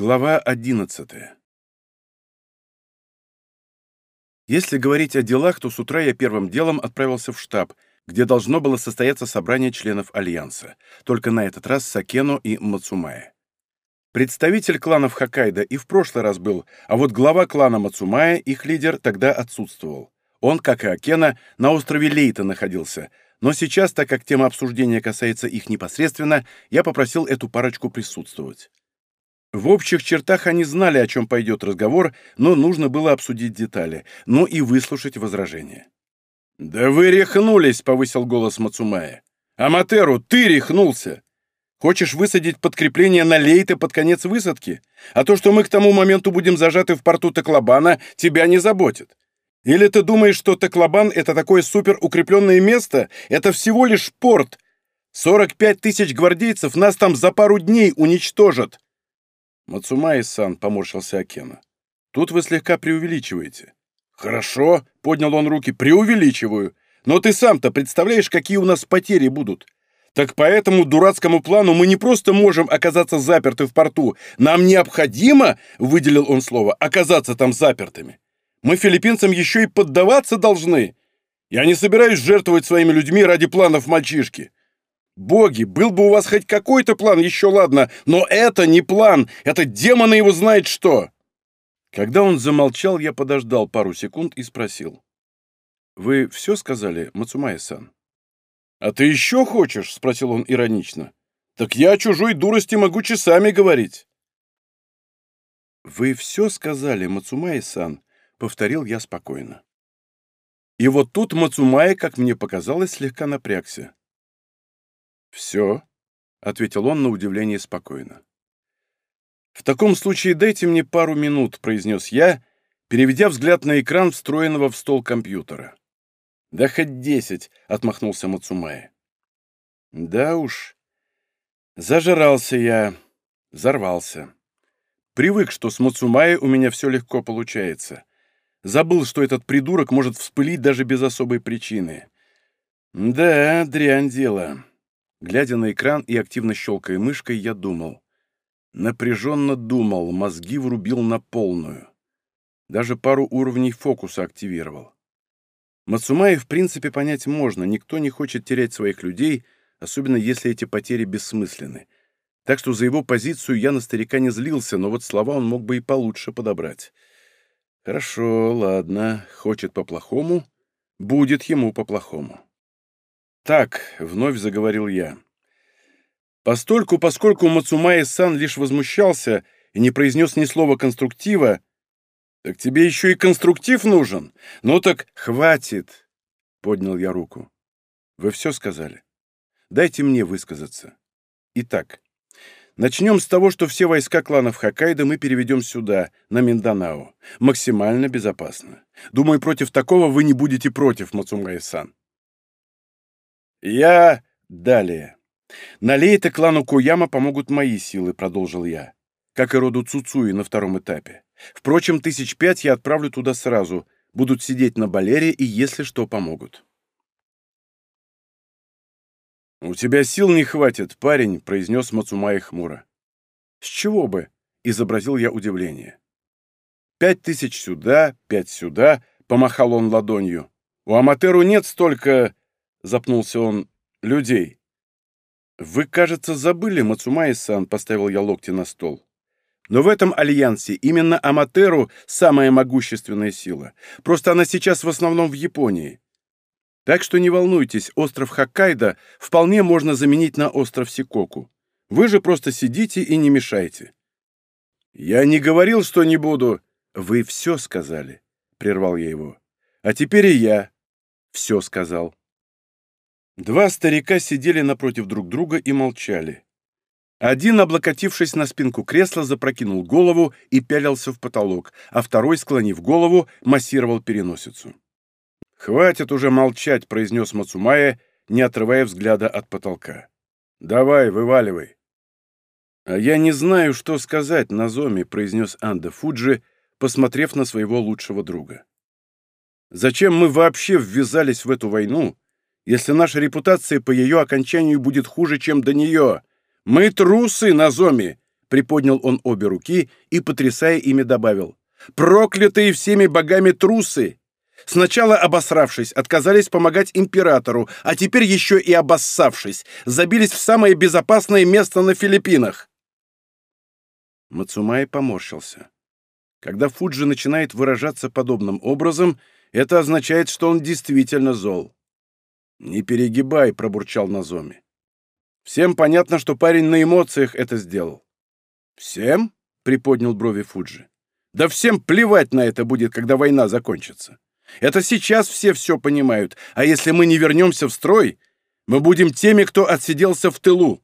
Глава 11 Если говорить о делах, то с утра я первым делом отправился в штаб, где должно было состояться собрание членов Альянса, только на этот раз Сакену и Мацумае. Представитель кланов Хоккайдо и в прошлый раз был, а вот глава клана Мацумая, их лидер, тогда отсутствовал. Он, как и Акена, на острове Лейта находился, но сейчас, так как тема обсуждения касается их непосредственно, я попросил эту парочку присутствовать. В общих чертах они знали, о чем пойдет разговор, но нужно было обсудить детали, ну и выслушать возражения. «Да вы рехнулись!» — повысил голос Мацумая. «Аматеру, ты рехнулся! Хочешь высадить подкрепление на Лейте под конец высадки? А то, что мы к тому моменту будем зажаты в порту Таклобана, тебя не заботит. Или ты думаешь, что Таклобан — это такое суперукрепленное место? Это всего лишь порт. 45 тысяч гвардейцев нас там за пару дней уничтожат. Мацумаи-сан, поморщился Акена. Тут вы слегка преувеличиваете. Хорошо, поднял он руки, преувеличиваю. Но ты сам-то представляешь, какие у нас потери будут? Так по этому дурацкому плану мы не просто можем оказаться заперты в порту, нам необходимо, выделил он слово, оказаться там запертыми. Мы филиппинцам еще и поддаваться должны. Я не собираюсь жертвовать своими людьми ради планов мальчишки. Боги, был бы у вас хоть какой-то план, еще ладно, но это не план, это демоны его знает что. Когда он замолчал, я подождал пару секунд и спросил. «Вы все сказали, Мацумай-сан?» «А ты еще хочешь?» — спросил он иронично. «Так я о чужой дурости могу часами говорить». «Вы все сказали, Мацумай-сан?» — повторил я спокойно. И вот тут Мацумай, как мне показалось, слегка напрягся. «Все», — ответил он на удивление спокойно. «В таком случае дайте мне пару минут», — произнес я, переведя взгляд на экран встроенного в стол компьютера. «Да хоть десять», — отмахнулся Мацумай. «Да уж. Зажирался я, взорвался. Привык, что с Мацумай у меня все легко получается. Забыл, что этот придурок может вспылить даже без особой причины. Да, дрянь дело. Глядя на экран и активно щелкая мышкой, я думал. Напряженно думал, мозги врубил на полную. Даже пару уровней фокуса активировал. Мацумаи в принципе понять можно, никто не хочет терять своих людей, особенно если эти потери бессмысленны. Так что за его позицию я на старика не злился, но вот слова он мог бы и получше подобрать. Хорошо, ладно, хочет по-плохому, будет ему по-плохому. Так, вновь заговорил я. Постольку, поскольку Мацумаи-сан лишь возмущался и не произнес ни слова конструктива, так тебе еще и конструктив нужен? Ну так хватит, поднял я руку. Вы все сказали. Дайте мне высказаться. Итак, Начнем с того, что все войска кланов Хоккайдо мы переведем сюда, на Минданао. Максимально безопасно. Думаю, против такого вы не будете против, Мацумгай-сан. Я... Далее. На Лейте клану Куяма помогут мои силы, продолжил я. Как и роду Цуцуи на втором этапе. Впрочем, тысяч пять я отправлю туда сразу. Будут сидеть на балере и, если что, помогут. «У тебя сил не хватит, парень», — произнес Мацумай хмуро. «С чего бы?» — изобразил я удивление. «Пять тысяч сюда, пять сюда», — помахал он ладонью. «У Аматеру нет столько...» — запнулся он. «Людей». «Вы, кажется, забыли, Мацумай-сан», — поставил я локти на стол. «Но в этом альянсе именно Аматеру самая могущественная сила. Просто она сейчас в основном в Японии. Так что не волнуйтесь, остров Хоккайдо вполне можно заменить на остров Сикоку. Вы же просто сидите и не мешайте. Я не говорил, что не буду. Вы все сказали, прервал я его. А теперь и я все сказал. Два старика сидели напротив друг друга и молчали. Один, облокотившись на спинку кресла, запрокинул голову и пялился в потолок, а второй, склонив голову, массировал переносицу. «Хватит уже молчать», — произнес Мацумая, не отрывая взгляда от потолка. «Давай, вываливай». «А я не знаю, что сказать, Назоми», — произнес Анда Фуджи, посмотрев на своего лучшего друга. «Зачем мы вообще ввязались в эту войну, если наша репутация по ее окончанию будет хуже, чем до нее? Мы трусы, Назоми! приподнял он обе руки и, потрясая ими, добавил. «Проклятые всеми богами трусы! Сначала обосравшись, отказались помогать императору, а теперь еще и обоссавшись, забились в самое безопасное место на Филиппинах!» Мацумай поморщился. Когда Фуджи начинает выражаться подобным образом, это означает, что он действительно зол. «Не перегибай», — пробурчал Назоми. «Всем понятно, что парень на эмоциях это сделал». «Всем?» — приподнял брови Фуджи. «Да всем плевать на это будет, когда война закончится. Это сейчас все все понимают, а если мы не вернемся в строй, мы будем теми, кто отсиделся в тылу».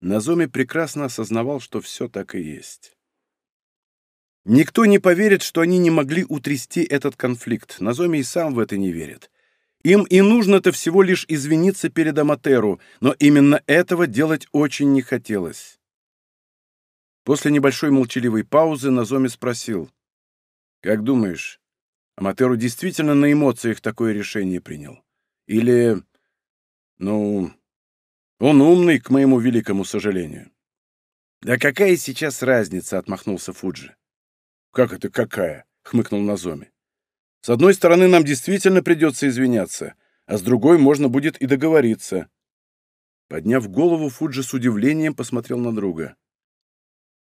Назоми прекрасно осознавал, что все так и есть. Никто не поверит, что они не могли утрясти этот конфликт. Назоми и сам в это не верит. Им и нужно-то всего лишь извиниться перед Аматеру, но именно этого делать очень не хотелось. После небольшой молчаливой паузы Назоми спросил. «Как думаешь, Аматеру действительно на эмоциях такое решение принял? Или... ну... он умный, к моему великому сожалению?» «Да какая сейчас разница?» — отмахнулся Фуджи. «Как это какая?» — хмыкнул Назоми. С одной стороны, нам действительно придется извиняться, а с другой можно будет и договориться. Подняв голову, Фуджи с удивлением посмотрел на друга.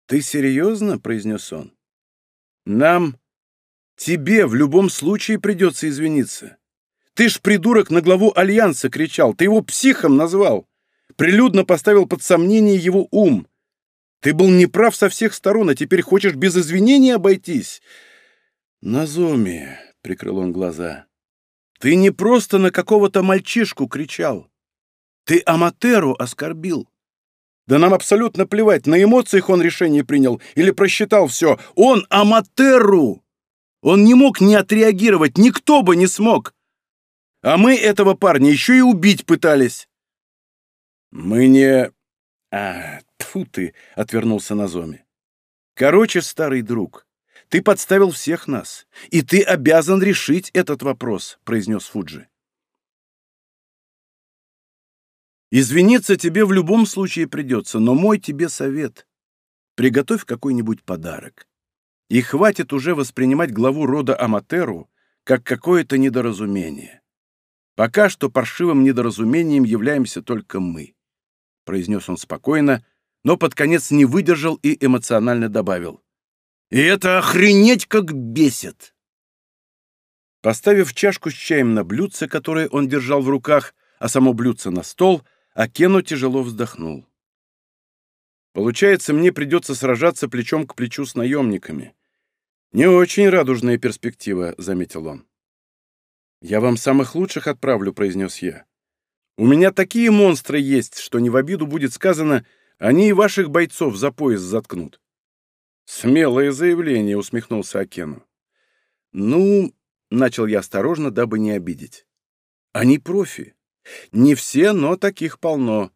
«Ты серьезно?» — произнес он. «Нам, тебе в любом случае придется извиниться. Ты ж, придурок, на главу Альянса кричал, ты его психом назвал, прилюдно поставил под сомнение его ум. Ты был неправ со всех сторон, а теперь хочешь без извинений обойтись. Назоми, прикрыл он глаза. «Ты не просто на какого-то мальчишку кричал. Ты Аматеру оскорбил. Да нам абсолютно плевать, на эмоциях он решение принял или просчитал все. Он Аматеру! Он не мог не отреагировать, никто бы не смог. А мы этого парня еще и убить пытались». «Мы не...» «А, тьфу ты!» — отвернулся Назоми. «Короче, старый друг, ты подставил всех нас, и ты обязан решить этот вопрос», — произнес Фуджи. «Извиниться тебе в любом случае придется, но мой тебе совет — приготовь какой-нибудь подарок. И хватит уже воспринимать главу рода Аматеру как какое-то недоразумение. Пока что паршивым недоразумением являемся только мы», — произнес он спокойно, но под конец не выдержал и эмоционально добавил. И это охренеть как бесит!» Поставив чашку с чаем на блюдце, которое он держал в руках, а само блюдце на стол, Акену тяжело вздохнул. «Получается, мне придется сражаться плечом к плечу с наемниками. Не очень радужная перспектива», — заметил он. «Я вам самых лучших отправлю», — произнес я. «У меня такие монстры есть, что не в обиду будет сказано, они и ваших бойцов за пояс заткнут. «Смелое заявление», — усмехнулся Акену. «Ну...» — начал я осторожно, дабы не обидеть. «Они профи. Не все, но таких полно.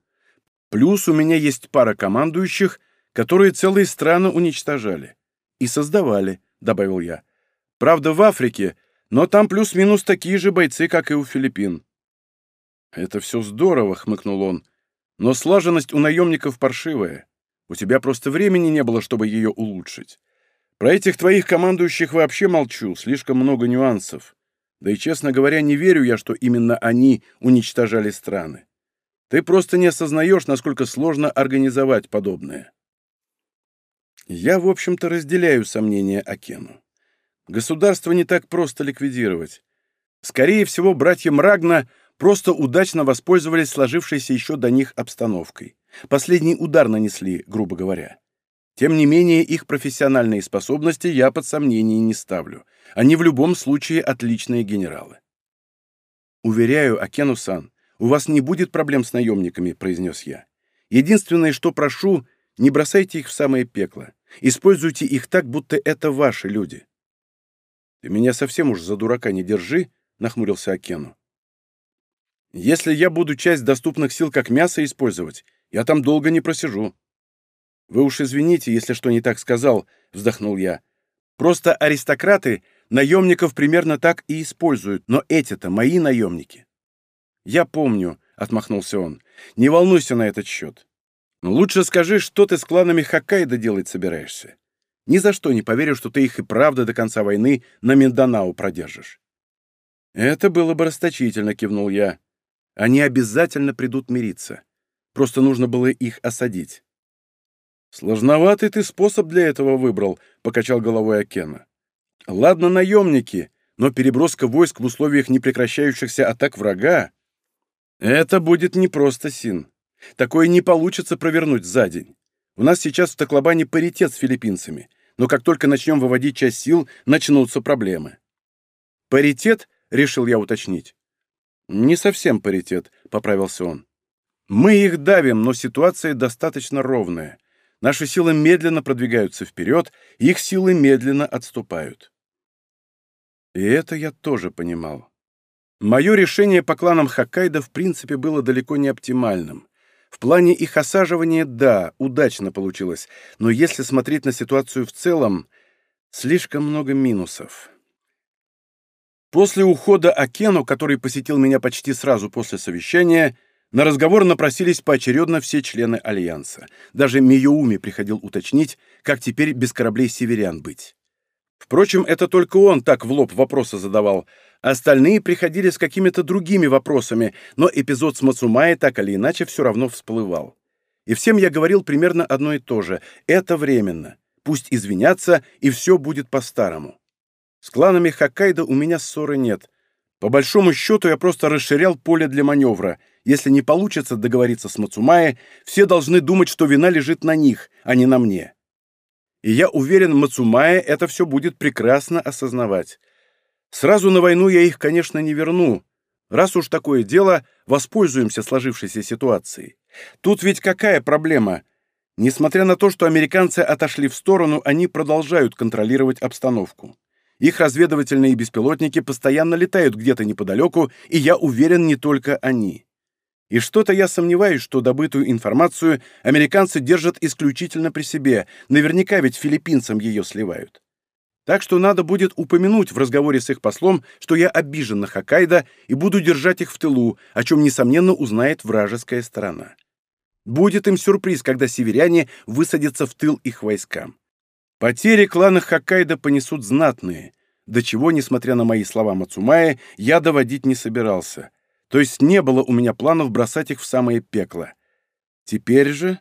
Плюс у меня есть пара командующих, которые целые страны уничтожали. И создавали», — добавил я. «Правда, в Африке, но там плюс-минус такие же бойцы, как и у Филиппин». «Это все здорово», — хмыкнул он. «Но слаженность у наемников паршивая. У тебя просто времени не было, чтобы ее улучшить. Про этих твоих командующих вообще молчу, слишком много нюансов. Да и, честно говоря, не верю я, что именно они уничтожали страны. Ты просто не осознаешь, насколько сложно организовать подобное. Я, в общем-то, разделяю сомнения Акену. Государство не так просто ликвидировать. Скорее всего, братья Мрагна просто удачно воспользовались сложившейся еще до них обстановкой. Последний удар нанесли, грубо говоря. Тем не менее, их профессиональные способности я под сомнение не ставлю. Они в любом случае отличные генералы. «Уверяю, Акену-сан, у вас не будет проблем с наемниками», — произнес я. «Единственное, что прошу, не бросайте их в самое пекло. Используйте их так, будто это ваши люди». «Ты меня совсем уж за дурака не держи», — нахмурился Акену. «Если я буду часть доступных сил как мясо использовать, я там долго не просижу». «Вы уж извините, если что не так сказал», — вздохнул я. «Просто аристократы наемников примерно так и используют, но эти-то мои наемники». «Я помню», — отмахнулся он. «Не волнуйся на этот счет. Лучше скажи, что ты с кланами Хоккайдо делать собираешься. Ни за что не поверю, что ты их и правда до конца войны на Минданау продержишь. Это было бы расточительно, кивнул я. Они обязательно придут мириться. Просто нужно было их осадить. «Сложноватый ты способ для этого выбрал», — покачал головой Акена. «Ладно, наемники, но переброска войск в условиях непрекращающихся атак врага — это будет непросто, Син. Такое не получится провернуть за день. У нас сейчас в Таклобане паритет с филиппинцами, но как только начнем выводить часть сил, начнутся проблемы». «Паритет?» — решил я уточнить. «Не совсем паритет», — поправился он. «Мы их давим, но ситуация достаточно ровная. Наши силы медленно продвигаются вперед, их силы медленно отступают. И это я тоже понимал. Мое решение по кланам Хоккайдо в принципе было далеко не оптимальным. В плане их осаживания, да, удачно получилось, но если смотреть на ситуацию в целом, слишком много минусов. После ухода Акену, который посетил меня почти сразу после совещания, на разговор напросились поочередно все члены Альянса. Даже Миюуми приходил уточнить, как теперь без кораблей северян быть. Впрочем, это только он так в лоб вопросы задавал. Остальные приходили с какими-то другими вопросами, но эпизод с Мацумай так или иначе все равно всплывал. И всем я говорил примерно одно и то же. Это временно. Пусть извинятся, и все будет по-старому. С кланами Хоккайдо у меня ссоры нет. По большому счету я просто расширял поле для маневра — если не получится договориться с Мацумае, все должны думать, что вина лежит на них, а не на мне. И я уверен, Мацумае это все будет прекрасно осознавать. Сразу на войну я их, конечно, не верну. Раз уж такое дело, воспользуемся сложившейся ситуацией. Тут ведь какая проблема? Несмотря на то, что американцы отошли в сторону, они продолжают контролировать обстановку. Их разведывательные беспилотники постоянно летают где-то неподалеку, и я уверен, не только они. И что-то я сомневаюсь, что добытую информацию американцы держат исключительно при себе, наверняка ведь филиппинцам ее сливают. Так что надо будет упомянуть в разговоре с их послом, что я обижен на Хоккайдо и буду держать их в тылу, о чем, несомненно, узнает вражеская сторона. Будет им сюрприз, когда северяне высадятся в тыл их войскам. Потери клана Хоккайдо понесут знатные, до чего, несмотря на мои слова Мацумая, я доводить не собирался — то есть не было у меня планов бросать их в самое пекло. Теперь же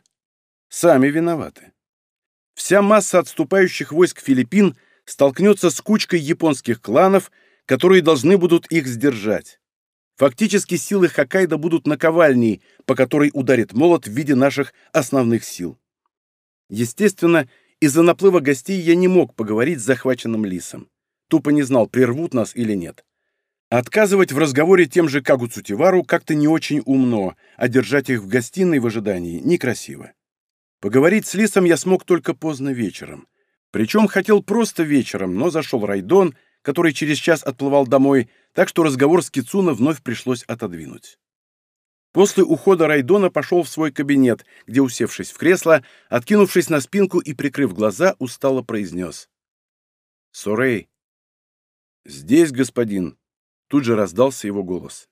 сами виноваты. Вся масса отступающих войск Филиппин столкнется с кучкой японских кланов, которые должны будут их сдержать. Фактически силы Хоккайдо будут наковальней, по которой ударит молот в виде наших основных сил. Естественно, из-за наплыва гостей я не мог поговорить с захваченным лисом. Тупо не знал, прервут нас или нет. Отказывать в разговоре тем же Кагу Цутивару как-то не очень умно, а держать их в гостиной в ожидании некрасиво. Поговорить с Лисом я смог только поздно вечером. Причем хотел просто вечером, но зашел Райдон, который через час отплывал домой, так что разговор с Кицуна вновь пришлось отодвинуть. После ухода Райдона пошел в свой кабинет, где, усевшись в кресло, откинувшись на спинку и прикрыв глаза, устало произнес. «Сорей». «Здесь, господин», Тут же раздался его голос.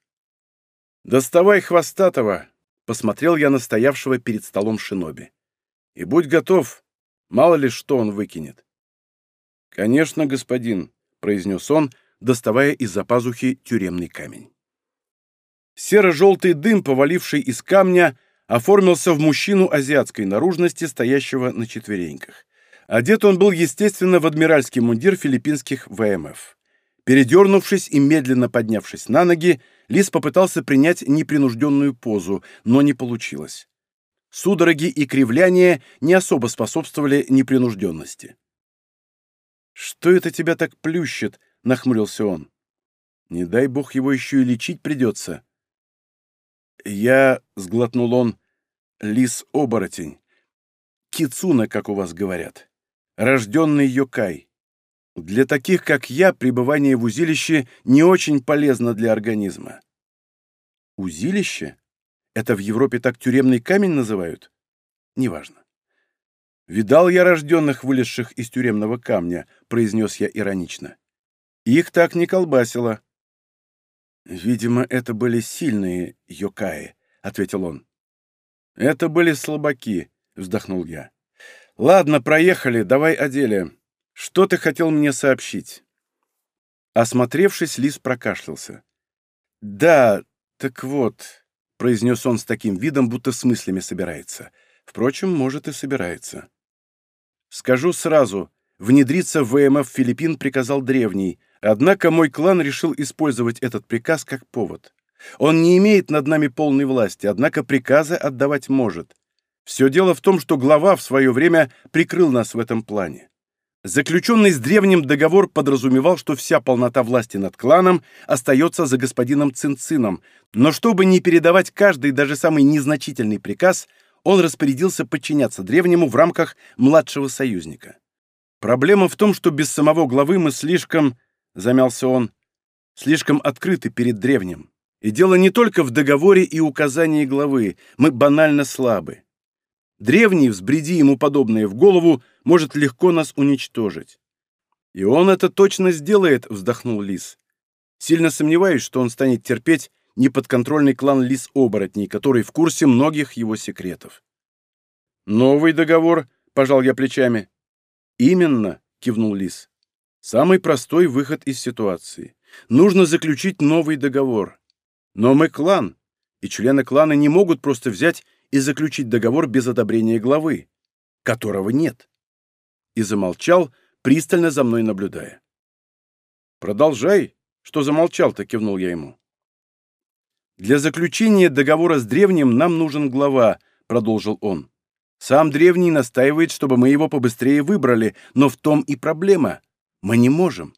«Доставай хвостатого!» — посмотрел я на стоявшего перед столом шиноби. «И будь готов, мало ли что он выкинет». «Конечно, господин», — произнес он, доставая из-за пазухи тюремный камень. Серо-желтый дым, поваливший из камня, оформился в мужчину азиатской наружности, стоящего на четвереньках. Одет он был, естественно, в адмиральский мундир филиппинских ВМФ. Передернувшись и медленно поднявшись на ноги, Лис попытался принять непринужденную позу, но не получилось. Судороги и кривляния не особо способствовали непринужденности. «Что это тебя так плющит?» — нахмурился он. «Не дай бог его еще и лечить придется». «Я», — сглотнул он, — «лис-оборотень. Кицуна, как у вас говорят. Рожденный Йокай. Для таких, как я, пребывание в узилище не очень полезно для организма. Узилище? Это в Европе так тюремный камень называют? Неважно. «Видал я рожденных, вылезших из тюремного камня», — произнес я иронично. «Их так не колбасило». «Видимо, это были сильные йокаи», — ответил он. Это были слабаки, вздохнул я. Ладно, проехали, давай о деле. Что ты хотел мне сообщить? Осмотревшись, Лис прокашлялся. Да, так вот, произнес он с таким видом, будто с мыслями собирается. Впрочем, может и собирается. Скажу сразу, внедриться в ВМФ Филиппин приказал древний, однако мой клан решил использовать этот приказ как повод. Он не имеет над нами полной власти, однако приказы отдавать может. Все дело в том, что глава в свое время прикрыл нас в этом плане. Заключенный с древним договор подразумевал, что вся полнота власти над кланом остается за господином Цинцином, но чтобы не передавать каждый, даже самый незначительный приказ, он распорядился подчиняться древнему в рамках младшего союзника. Проблема в том, что без самого главы мы слишком, замялся он, слишком открыты перед древним. И дело не только в договоре и указании главы, мы банально слабы. Древний, взбреди ему подобное в голову, может легко нас уничтожить. И он это точно сделает, вздохнул Лис. Сильно сомневаюсь, что он станет терпеть неподконтрольный клан Лис-оборотней, который в курсе многих его секретов. «Новый договор?» — пожал я плечами. «Именно», — кивнул Лис. «Самый простой выход из ситуации. Нужно заключить новый договор. Но мы клан, и члены клана не могут просто взять и заключить договор без одобрения главы, которого нет. И замолчал, пристально за мной наблюдая. «Продолжай, что замолчал-то», — кивнул я ему. «Для заключения договора с древним нам нужен глава», — продолжил он. «Сам древний настаивает, чтобы мы его побыстрее выбрали, но в том и проблема. Мы не можем.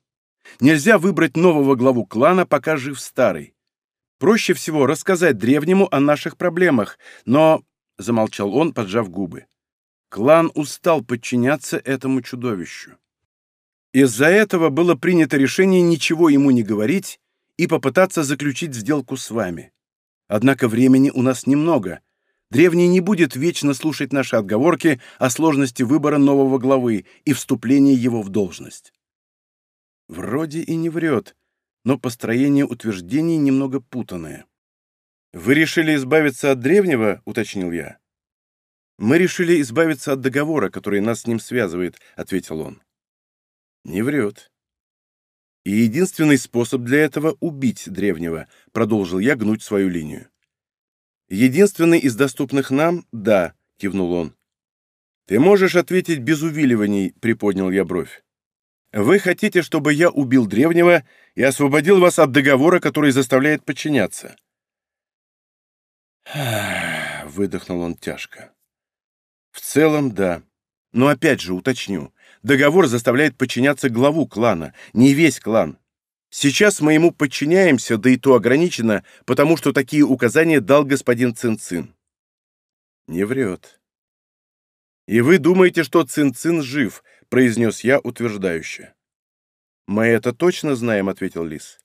Нельзя выбрать нового главу клана, пока жив старый. Проще всего рассказать древнему о наших проблемах, но...» — замолчал он, поджав губы. Клан устал подчиняться этому чудовищу. Из-за этого было принято решение ничего ему не говорить и попытаться заключить сделку с вами. Однако времени у нас немного. Древний не будет вечно слушать наши отговорки о сложности выбора нового главы и вступления его в должность. Вроде и не врет, но построение утверждений немного путанное. «Вы решили избавиться от древнего?» — уточнил я. «Мы решили избавиться от договора, который нас с ним связывает», — ответил он. «Не врет». «И единственный способ для этого — убить древнего», — продолжил я гнуть свою линию. «Единственный из доступных нам — да», — кивнул он. «Ты можешь ответить без увиливаний», — приподнял я бровь. Вы хотите, чтобы я убил древнего и освободил вас от договора, который заставляет подчиняться?» Выдохнул он тяжко. «В целом, да. Но опять же уточню. Договор заставляет подчиняться главу клана, не весь клан. Сейчас мы ему подчиняемся, да и то ограничено, потому что такие указания дал господин Цинцин. Не врет. И вы думаете, что Цинцин жив, — произнес я утверждающе. «Мы это точно знаем», — ответил Лис.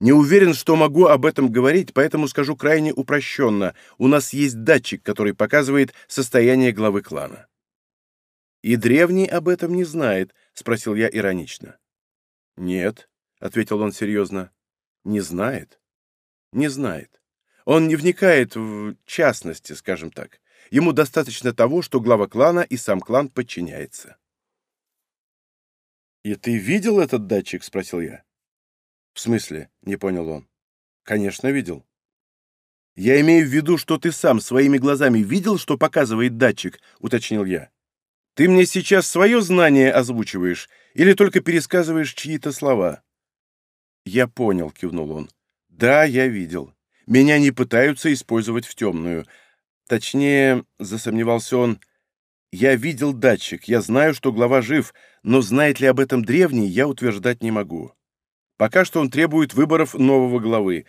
«Не уверен, что могу об этом говорить, поэтому скажу крайне упрощенно. У нас есть датчик, который показывает состояние главы клана». «И древний об этом не знает?» — спросил я иронично. «Нет», — ответил он серьезно. «Не знает. Не знает. Он не вникает в частности, скажем так. Ему достаточно того, что глава клана и сам клан подчиняется». «И ты видел этот датчик?» — спросил я. «В смысле?» — не понял он. «Конечно, видел». «Я имею в виду, что ты сам своими глазами видел, что показывает датчик», — уточнил я. «Ты мне сейчас свое знание озвучиваешь или только пересказываешь чьи-то слова?» «Я понял», — кивнул он. «Да, я видел. Меня не пытаются использовать в темную. Точнее, — засомневался он, я видел датчик, я знаю, что глава жив, но знает ли об этом древний, я утверждать не могу. Пока что он требует выборов нового главы.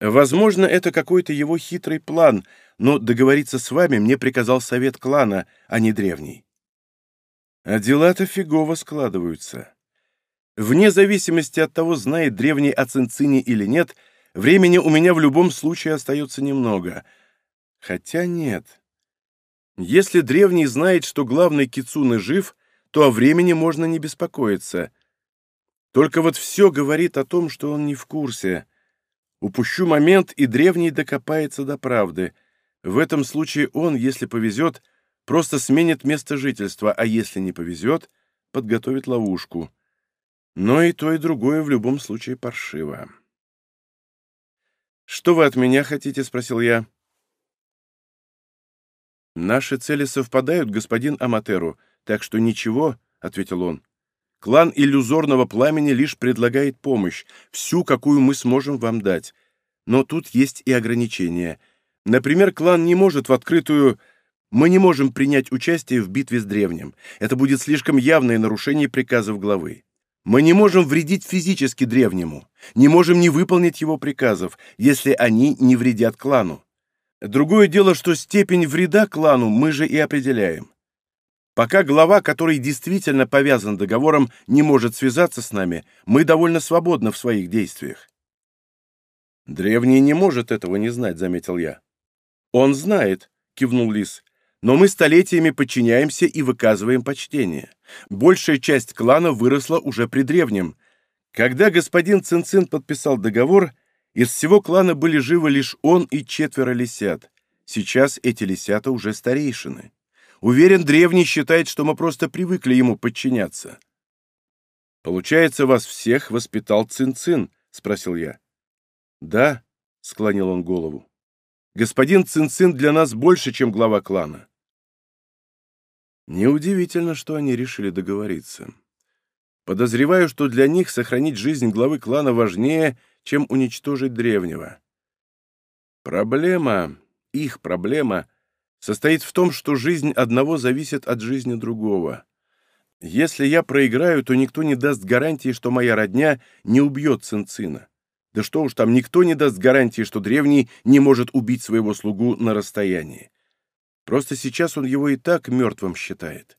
Возможно, это какой-то его хитрый план, но договориться с вами мне приказал совет клана, а не древний. А дела-то фигово складываются. Вне зависимости от того, знает древний о Цинцине или нет, времени у меня в любом случае остается немного. Хотя нет. Если древний знает, что главный Кицуны жив, то о времени можно не беспокоиться. Только вот все говорит о том, что он не в курсе. Упущу момент, и древний докопается до правды. В этом случае он, если повезет, просто сменит место жительства, а если не повезет, подготовит ловушку. Но и то, и другое в любом случае паршиво. «Что вы от меня хотите?» — спросил я. «Наши цели совпадают, господин Аматеру, так что ничего», — ответил он. «Клан иллюзорного пламени лишь предлагает помощь, всю, какую мы сможем вам дать. Но тут есть и ограничения. Например, клан не может в открытую... Мы не можем принять участие в битве с древним. Это будет слишком явное нарушение приказов главы. Мы не можем вредить физически древнему, не можем не выполнить его приказов, если они не вредят клану. Другое дело, что степень вреда клану мы же и определяем. Пока глава, который действительно повязан договором, не может связаться с нами, мы довольно свободны в своих действиях. «Древний не может этого не знать», — заметил я. «Он знает», — кивнул Лис. «Но мы столетиями подчиняемся и выказываем почтение. Большая часть клана выросла уже при древнем. Когда господин Цинцин подписал договор, из всего клана были живы лишь он и четверо лисят. Сейчас эти лисята уже старейшины. Уверен, древний считает, что мы просто привыкли ему подчиняться». «Получается, вас всех воспитал Цинцин?» — спросил я. «Да», — склонил он голову. Господин Цинцин для нас больше, чем глава клана. Неудивительно, что они решили договориться. Подозреваю, что для них сохранить жизнь главы клана важнее, чем уничтожить древнего. Проблема, их проблема, состоит в том, что жизнь одного зависит от жизни другого. Если я проиграю, то никто не даст гарантии, что моя родня не убьет Цинцина. Да что уж там, никто не даст гарантии, что древний не может убить своего слугу на расстоянии. Просто сейчас он его и так мертвым считает.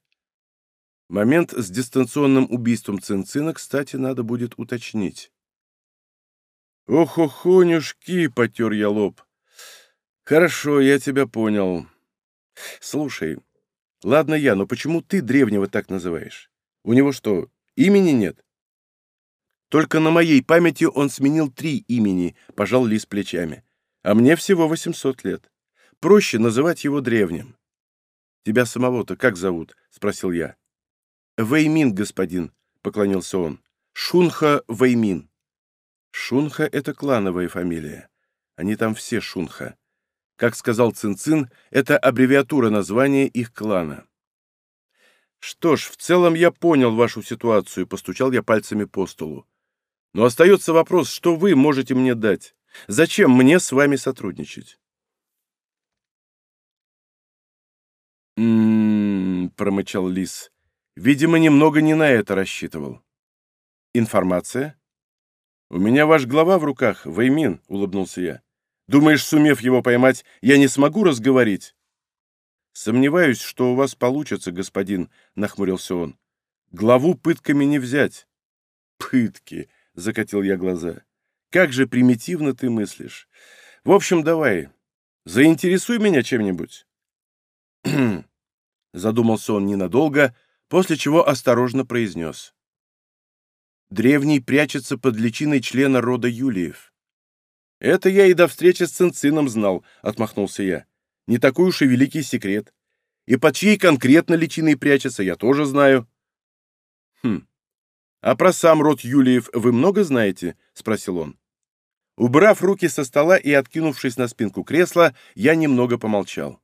Момент с дистанционным убийством Цинцина, кстати, надо будет уточнить. «Ох-охонюшки!» — потер я лоб. «Хорошо, я тебя понял. Слушай, ладно я, но почему ты древнего так называешь? У него что, имени нет?» Только на моей памяти он сменил три имени, пожал Лис плечами. А мне всего 800 лет. Проще называть его древним. Тебя самого-то как зовут? Спросил я. Веймин, господин, поклонился он. Шунха Веймин. Шунха — это клановая фамилия. Они там все Шунха. Как сказал Цинцин, это аббревиатура названия их клана. «Что ж, в целом я понял вашу ситуацию», — постучал я пальцами по столу. Но остается вопрос, что вы можете мне дать? Зачем мне с вами сотрудничать? «М-м-м», промычал Лис. Видимо, немного не на это рассчитывал. Информация? У меня ваш глава в руках, Веймин, улыбнулся я. Думаешь, сумев его поймать, я не смогу разговорить? Сомневаюсь, что у вас получится, господин, нахмурился он. Главу пытками не взять. Пытки, закатил я глаза. Как же примитивно ты мыслишь. В общем, давай, заинтересуй меня чем-нибудь. Задумался он ненадолго, после чего осторожно произнес. Древний прячется под личиной члена рода Юлиев. «Это я и до встречи с Цинцином знал», — отмахнулся я. «Не такой уж и великий секрет. И под чьей конкретно личиной прячется, я тоже знаю». «Хм, «А про сам род Юлиев вы много знаете?» — спросил он. Убрав руки со стола и откинувшись на спинку кресла, я немного помолчал.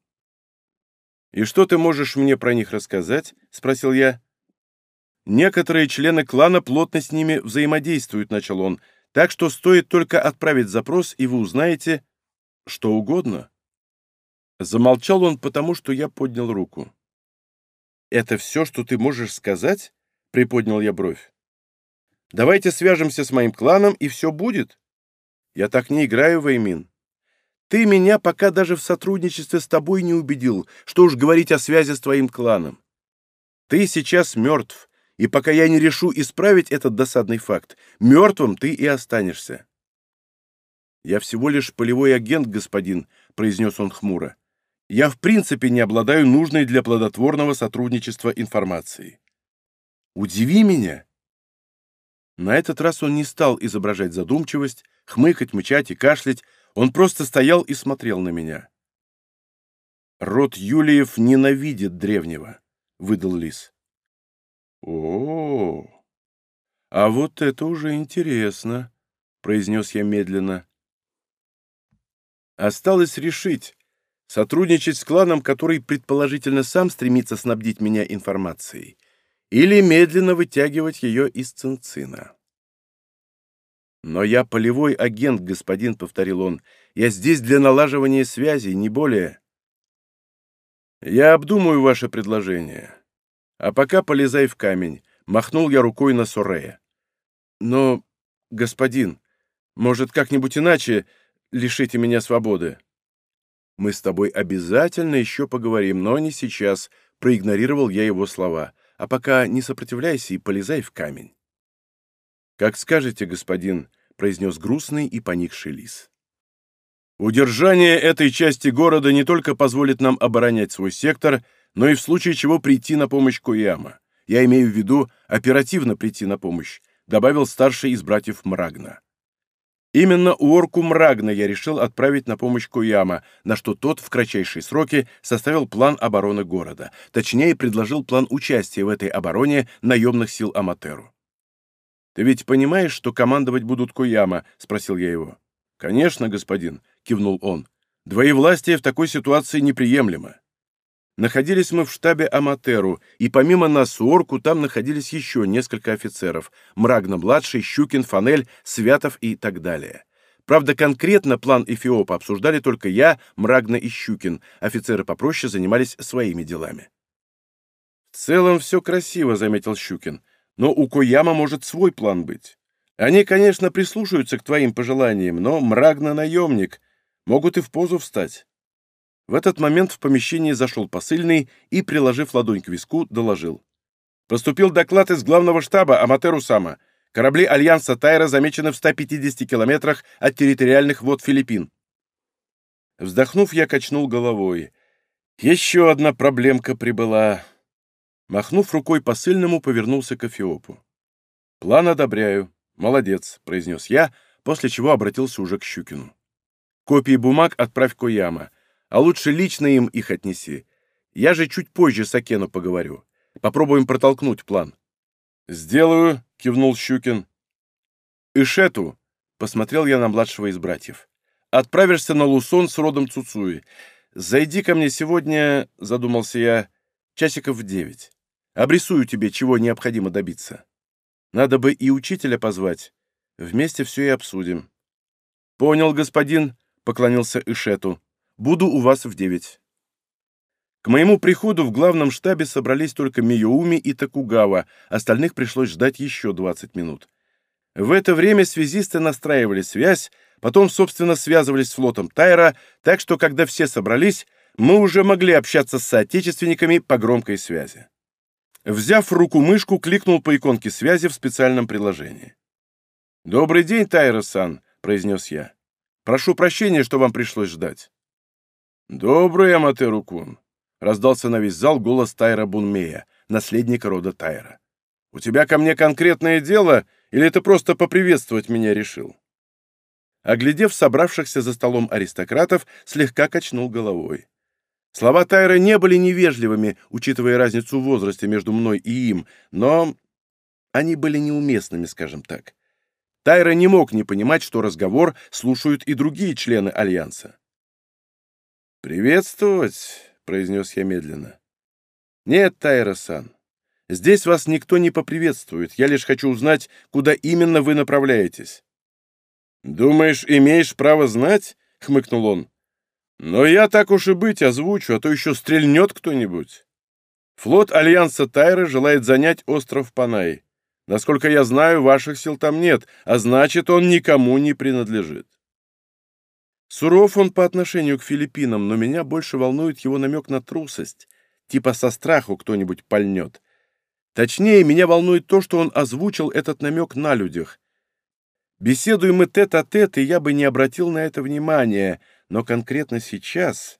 «И что ты можешь мне про них рассказать?» — спросил я. «Некоторые члены клана плотно с ними взаимодействуют», — начал он, «так что стоит только отправить запрос, и вы узнаете что угодно». Замолчал он, потому что я поднял руку. «Это все, что ты можешь сказать?» — приподнял я бровь. Давайте свяжемся с моим кланом, и все будет. Я так не играю, Веймин. Ты меня пока даже в сотрудничестве с тобой не убедил, что уж говорить о связи с твоим кланом. Ты сейчас мертв, и пока я не решу исправить этот досадный факт, мертвым ты и останешься. «Я всего лишь полевой агент, господин», — произнес он хмуро. «Я в принципе не обладаю нужной для плодотворного сотрудничества информацией». «Удиви меня!» На этот раз он не стал изображать задумчивость, хмыкать, мычать и кашлять, он просто стоял и смотрел на меня. «Род Юлиев ненавидит древнего», — выдал Лис. «О, а вот это уже интересно», — произнес я медленно. Осталось решить, сотрудничать с кланом, который предположительно сам стремится снабдить меня информацией, или медленно вытягивать ее из цинцина. «Но я полевой агент, господин», — повторил он. «Я здесь для налаживания связей, не более». «Я обдумаю ваше предложение. А пока полезай в камень», — махнул я рукой на Сорея. «Но, господин, может, как-нибудь иначе лишите меня свободы?» «Мы с тобой обязательно еще поговорим, но не сейчас», — проигнорировал я его слова. «А пока не сопротивляйся и полезай в камень». «Как скажете, господин», — произнес грустный и поникший лис. Удержание этой части города не только позволит нам оборонять свой сектор, но и в случае чего прийти на помощь Куяма. Я имею в виду оперативно прийти на помощь, добавил старший из братьев Мрагна. Именно у орку Мрагна я решил отправить на помощь Куяма, на что тот в кратчайшие сроки составил план обороны города, точнее предложил план участия в этой обороне наемных сил Аматеру. «Ты ведь понимаешь, что командовать будут Куяма?» — спросил я его. «Конечно, господин», — кивнул он. «Двоевластие в такой ситуации неприемлемо. Находились мы в штабе Аматеру, и помимо нас с Орку там находились еще несколько офицеров — Мрагна-младший, Щукин, Фанель, Святов и так далее. Правда, конкретно план Эфиопа обсуждали только я, Мрагна и Щукин, офицеры попроще занимались своими делами. «В целом все красиво», — заметил Щукин, — «но у Кояма может свой план быть. Они, конечно, прислушаются к твоим пожеланиям, но Мрагна — наемник, могут и в позу встать». В этот момент в помещение зашел посыльный и, приложив ладонь к виску, доложил. «Поступил доклад из главного штаба Аматеру Сама. Корабли Альянса Тайра замечены в 150 километрах от территориальных вод Филиппин». Вздохнув, я качнул головой. «Еще одна проблемка прибыла». Махнув рукой посыльному, повернулся к Эфиопу. «План одобряю. Молодец», — произнес я, после чего обратился уже к Щукину. «Копии бумаг отправь Кояма а лучше лично им их отнеси. Я же чуть позже с Акену поговорю. Попробуем протолкнуть план». «Сделаю», — кивнул Щукин. «Ишету», — посмотрел я на младшего из братьев. «Отправишься на Лусон с родом Цуцуи. Зайди ко мне сегодня, — задумался я, — часиков в девять. Обрисую тебе, чего необходимо добиться. Надо бы и учителя позвать. Вместе все и обсудим». «Понял, господин», — поклонился Ишету. Буду у вас в девять». К моему приходу в главном штабе собрались только Миюуми и Такугава, остальных пришлось ждать еще 20 минут. В это время связисты настраивали связь, потом, собственно, связывались с флотом Тайра, так что, когда все собрались, мы уже могли общаться с соотечественниками по громкой связи. Взяв в руку мышку, кликнул по иконке связи в специальном приложении. «Добрый день, Тайра-сан», — произнес я. «Прошу прощения, что вам пришлось ждать». «Добрый, Аматеру-кун!» — раздался на весь зал голос Тайра Бунмея, наследника рода Тайра. «У тебя ко мне конкретное дело, или ты просто поприветствовать меня решил?» Оглядев собравшихся за столом аристократов, слегка качнул головой. Слова Тайра не были невежливыми, учитывая разницу в возрасте между мной и им, но они были неуместными, скажем так. Тайра не мог не понимать, что разговор слушают и другие члены Альянса. «Приветствовать», — произнес я медленно. «Нет, Тайра-сан, здесь вас никто не поприветствует. Я лишь хочу узнать, куда именно вы направляетесь». «Думаешь, имеешь право знать?» — хмыкнул он. «Но я так уж и быть озвучу, а то еще стрельнет кто-нибудь. Флот Альянса Тайры желает занять остров Панай. Насколько я знаю, ваших сил там нет, а значит, он никому не принадлежит. Суров он по отношению к Филиппинам, но меня больше волнует его намек на трусость. Типа со страху кто-нибудь пальнет. Точнее, меня волнует то, что он озвучил этот намек на людях. Беседуем мы тет-а-тет, -тет, и я бы не обратил на это внимания, но конкретно сейчас...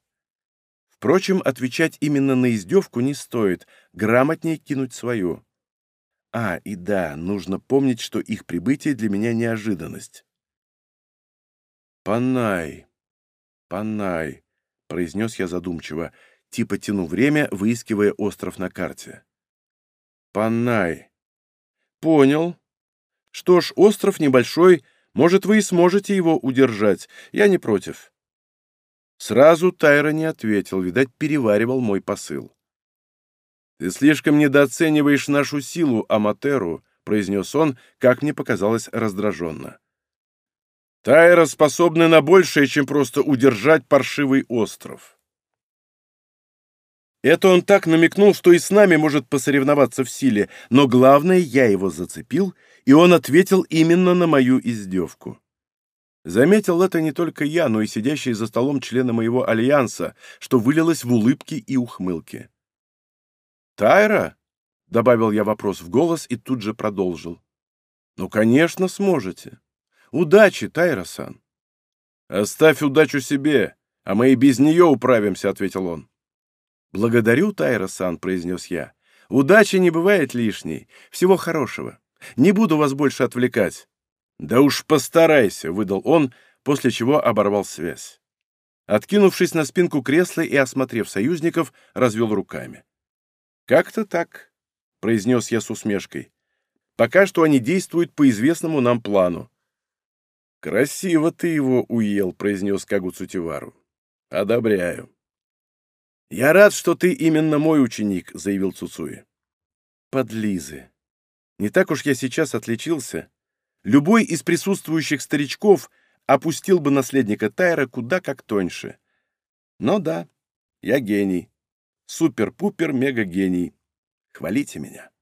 Впрочем, отвечать именно на издевку не стоит, грамотнее кинуть свою. А, и да, нужно помнить, что их прибытие для меня неожиданность. «Панай, Панай», — произнес я задумчиво, типа тяну время, выискивая остров на карте. Панай. Понял. Что ж, остров небольшой, может, вы и сможете его удержать. Я не против. Сразу Тайра не ответил, видать, переваривал мой посыл. «Ты слишком недооцениваешь нашу силу, Аматеру», — произнес он, как мне показалось, раздраженно. «Тайра способны на большее, чем просто удержать паршивый остров». Это он так намекнул, что и с нами может посоревноваться в силе, но главное, я его зацепил, и он ответил именно на мою издевку. Заметил это не только я, но и сидящие за столом члены моего альянса, что вылилось в улыбки и ухмылки. «Тайра?» — добавил я вопрос в голос и тут же продолжил. «Ну, конечно, сможете. Удачи, Тайра-сан!» «Оставь удачу себе, а мы и без нее управимся», — ответил он. «Благодарю, Тайра-сан», — произнес я. «Удачи не бывает лишней. Всего хорошего. Не буду вас больше отвлекать». «Да уж постарайся», — выдал он, после чего оборвал связь. Откинувшись на спинку кресла и осмотрев союзников, развел руками. «Как-то так», — произнес я с усмешкой. «Пока что они действуют по известному нам плану». «Красиво ты его уел», — произнес Кагу Цутивару. «Одобряю». «Я рад, что ты именно мой ученик», — заявил Цуцуи. «Подлизы. Не так уж я сейчас отличился. Любой из присутствующих старичков опустил бы наследника Тайра куда как тоньше. Но да, я гений. Супер-пупер-мега-гений. Хвалите меня».